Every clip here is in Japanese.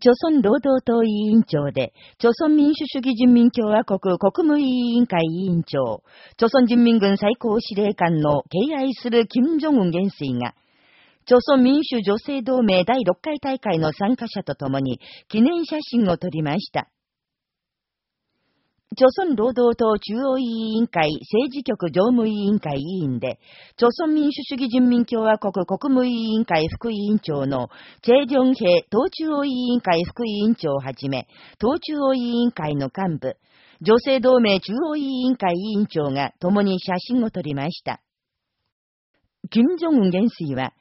朝鮮労働党委員長で、朝鮮民主主義人民共和国国務委員会委員長、朝鮮人民軍最高司令官の敬愛する金正恩元帥が、朝鮮民主女性同盟第6回大会の参加者と共に記念写真を撮りました。朝鮮労働党中央委員会政治局常務委員会委員で、朝鮮民主主義人民共和国国務委員会副委員長のチェ・ジョンヘ党中央委員会副委員長をはじめ、党中央委員会の幹部、女性同盟中央委員会委員長が共に写真を撮りました。金正恩元帥は、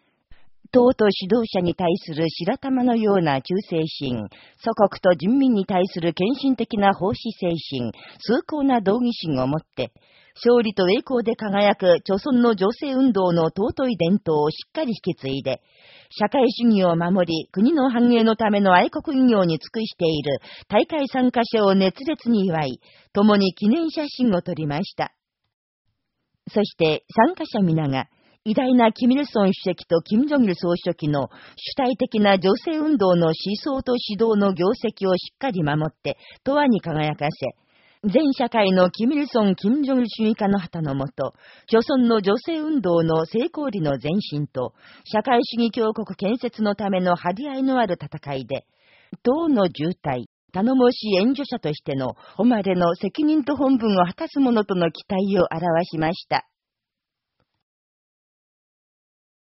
党と指導者に対する白玉のような忠誠心、祖国と人民に対する献身的な奉仕精神、崇高な道義心をもって、勝利と栄光で輝く著村の女性運動の尊い伝統をしっかり引き継いで、社会主義を守り、国の繁栄のための愛国医業に尽くしている大会参加者を熱烈に祝い、共に記念写真を撮りました。そして参加者皆が、偉大なキミルソン主席とキム・ジョギル総書記の主体的な女性運動の思想と指導の業績をしっかり守って、永遠に輝かせ、全社会のキミルソン・キム・ジョギル主義家の旗のもと、朝村の女性運動の成功裏の前進と、社会主義強国建設のための張り合いのある戦いで、党の渋滞、頼もしい援助者としての、誉れの責任と本分を果たすものとの期待を表しました。